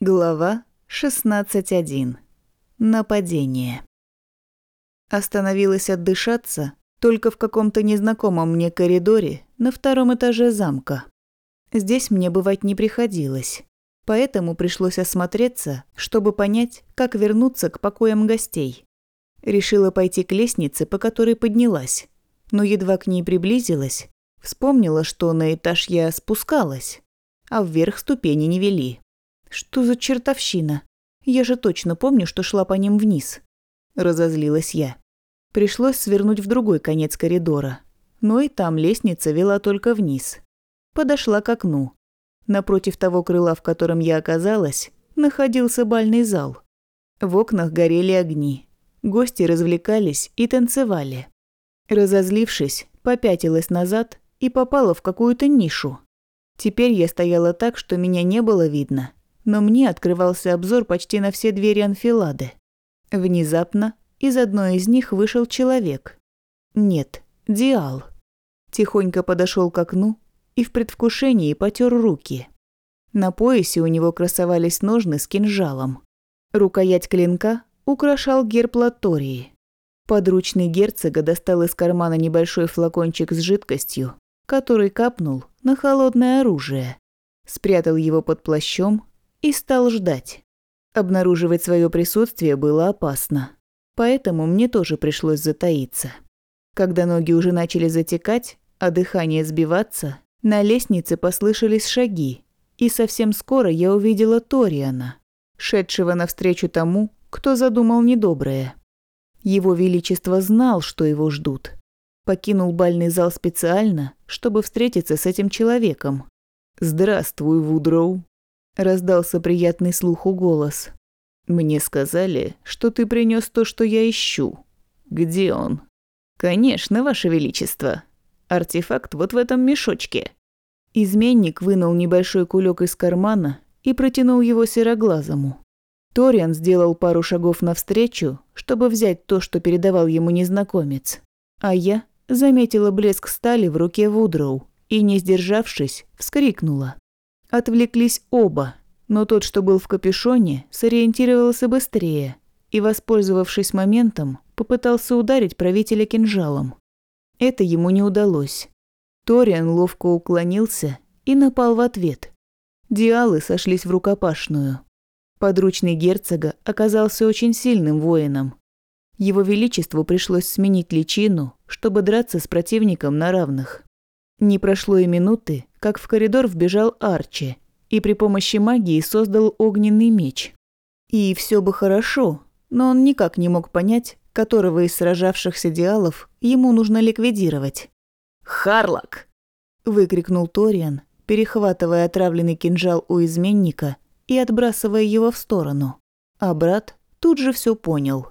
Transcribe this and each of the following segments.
Глава 16.1. Нападение. Остановилась отдышаться только в каком-то незнакомом мне коридоре на втором этаже замка. Здесь мне бывать не приходилось, поэтому пришлось осмотреться, чтобы понять, как вернуться к покоям гостей. Решила пойти к лестнице, по которой поднялась, но едва к ней приблизилась, вспомнила, что на этаж я спускалась, а вверх ступени не вели. Что за чертовщина? Я же точно помню, что шла по ним вниз. Разозлилась я. Пришлось свернуть в другой конец коридора. Но и там лестница вела только вниз. Подошла к окну. Напротив того крыла, в котором я оказалась, находился бальный зал. В окнах горели огни. Гости развлекались и танцевали. Разозлившись, попятилась назад и попала в какую-то нишу. Теперь я стояла так, что меня не было видно, но мне открывался обзор почти на все двери анфилады. Внезапно из одной из них вышел человек. Нет, Диал. Тихонько подошел к окну и в предвкушении потер руки. На поясе у него красовались ножны с кинжалом. Рукоять клинка украшал герб Латории. Подручный герцога достал из кармана небольшой флакончик с жидкостью, который капнул на холодное оружие, спрятал его под плащом и стал ждать. Обнаруживать свое присутствие было опасно, поэтому мне тоже пришлось затаиться. Когда ноги уже начали затекать, а дыхание сбиваться, на лестнице послышались шаги, и совсем скоро я увидела Ториана, шедшего навстречу тому, кто задумал недоброе. Его Величество знал, что его ждут. Покинул бальный зал специально, чтобы встретиться с этим человеком. «Здравствуй, Вудроу», раздался приятный слуху голос. Мне сказали, что ты принес то, что я ищу. Где он? Конечно, ваше величество. Артефакт вот в этом мешочке. Изменник вынул небольшой кулек из кармана и протянул его сероглазому. Ториан сделал пару шагов навстречу, чтобы взять то, что передавал ему незнакомец. А я заметила блеск стали в руке Вудроу и, не сдержавшись, вскрикнула. Отвлеклись оба, но тот, что был в капюшоне, сориентировался быстрее и, воспользовавшись моментом, попытался ударить правителя кинжалом. Это ему не удалось. Ториан ловко уклонился и напал в ответ. Диалы сошлись в рукопашную. Подручный герцога оказался очень сильным воином. Его Величеству пришлось сменить личину, чтобы драться с противником на равных. Не прошло и минуты, как в коридор вбежал Арчи и при помощи магии создал огненный меч. И все бы хорошо, но он никак не мог понять, которого из сражавшихся диалов ему нужно ликвидировать. «Харлок!» – выкрикнул Ториан, перехватывая отравленный кинжал у изменника и отбрасывая его в сторону. А брат тут же все понял.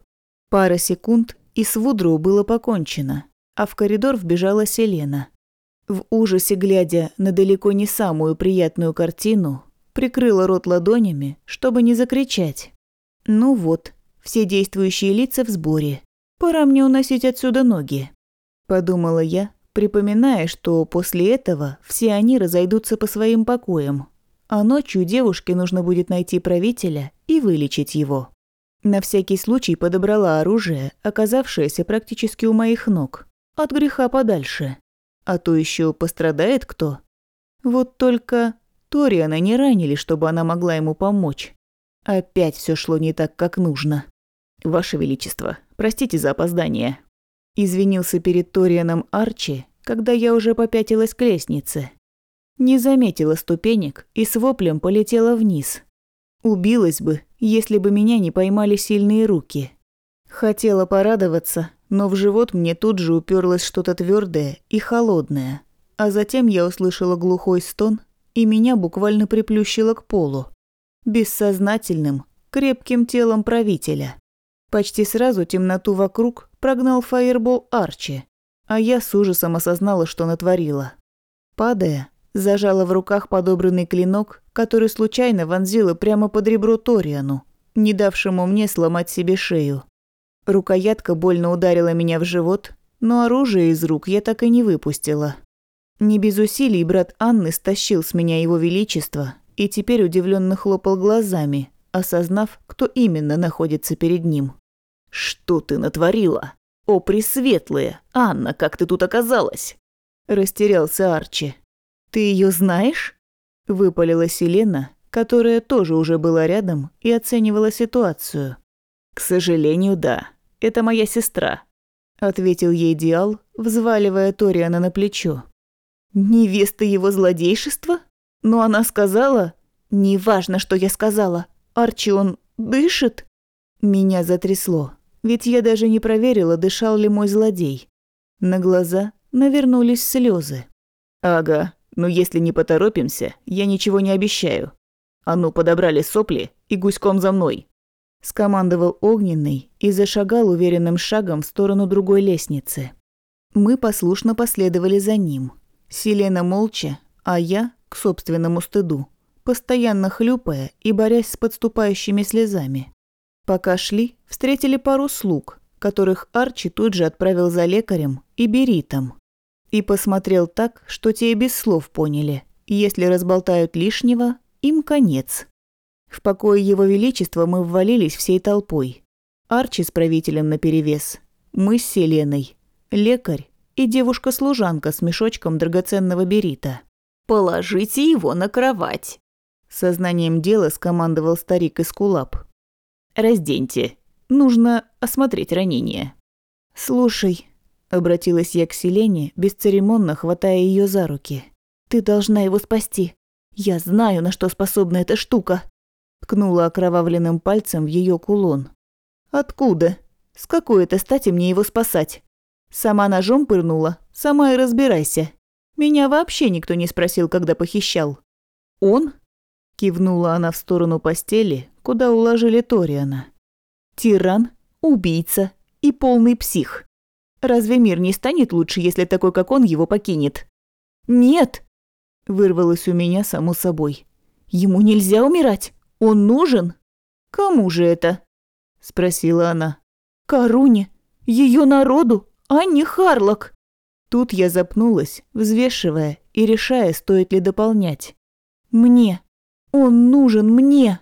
Пара секунд, и с Вудроу было покончено, а в коридор вбежала Селена. В ужасе глядя на далеко не самую приятную картину, прикрыла рот ладонями, чтобы не закричать. Ну вот, все действующие лица в сборе. Пора мне уносить отсюда ноги. Подумала я, припоминая, что после этого все они разойдутся по своим покоям. А ночью девушке нужно будет найти правителя и вылечить его. На всякий случай подобрала оружие, оказавшееся практически у моих ног. От греха подальше а то еще пострадает кто. Вот только Ториана не ранили, чтобы она могла ему помочь. Опять все шло не так, как нужно. «Ваше Величество, простите за опоздание». Извинился перед Торианом Арчи, когда я уже попятилась к лестнице. Не заметила ступенек и с воплем полетела вниз. Убилась бы, если бы меня не поймали сильные руки. Хотела порадоваться, но в живот мне тут же уперлось что-то твердое и холодное. А затем я услышала глухой стон, и меня буквально приплющило к полу. Бессознательным, крепким телом правителя. Почти сразу темноту вокруг прогнал фаербол Арчи, а я с ужасом осознала, что натворила. Падая, зажала в руках подобранный клинок, который случайно вонзила прямо под ребро Ториану, не давшему мне сломать себе шею. Рукоятка больно ударила меня в живот, но оружие из рук я так и не выпустила. Не без усилий брат Анны стащил с меня его величество и теперь удивленно хлопал глазами, осознав, кто именно находится перед ним. «Что ты натворила? О, Пресветлая! Анна, как ты тут оказалась?» Растерялся Арчи. «Ты ее знаешь?» Выпалила Селена, которая тоже уже была рядом и оценивала ситуацию. «К сожалению, да. Это моя сестра», – ответил ей Диал, взваливая Ториана на плечо. «Невеста его злодейшества? Но она сказала...» «Неважно, что я сказала. Арчи, он дышит?» Меня затрясло, ведь я даже не проверила, дышал ли мой злодей. На глаза навернулись слезы. «Ага, но если не поторопимся, я ничего не обещаю. А ну, подобрали сопли и гуськом за мной!» Скомандовал Огненный и зашагал уверенным шагом в сторону другой лестницы. Мы послушно последовали за ним. Селена молча, а я, к собственному стыду, постоянно хлюпая и борясь с подступающими слезами. Пока шли, встретили пару слуг, которых Арчи тут же отправил за лекарем и беритом. И посмотрел так, что те и без слов поняли. Если разболтают лишнего, им конец. В покое Его Величества мы ввалились всей толпой. Арчи с правителем наперевес, мы с Селеной, лекарь и девушка-служанка с мешочком драгоценного берита. «Положите его на кровать», – сознанием дела скомандовал старик из кулап. Разденьте. Нужно осмотреть ранение». «Слушай», – обратилась я к Селене, бесцеремонно хватая ее за руки. «Ты должна его спасти. Я знаю, на что способна эта штука». Ткнула окровавленным пальцем в ее кулон. «Откуда? С какой это стати мне его спасать? Сама ножом пырнула, сама и разбирайся. Меня вообще никто не спросил, когда похищал». «Он?» – кивнула она в сторону постели, куда уложили Ториана. Тиран, убийца и полный псих. Разве мир не станет лучше, если такой, как он, его покинет? Нет, вырвалось у меня само собой. Ему нельзя умирать. Он нужен. Кому же это? спросила она. Каруне, ее народу, а не Харлок. Тут я запнулась, взвешивая и решая, стоит ли дополнять. Мне. Он нужен мне.